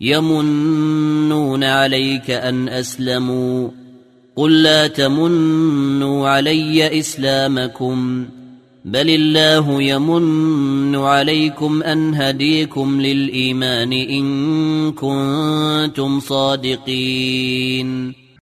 يمنون عليك ان اسلموا قل لا تمنوا علي اسلامكم بل الله يمن عليكم ان هديكم للايمان ان كنتم صادقين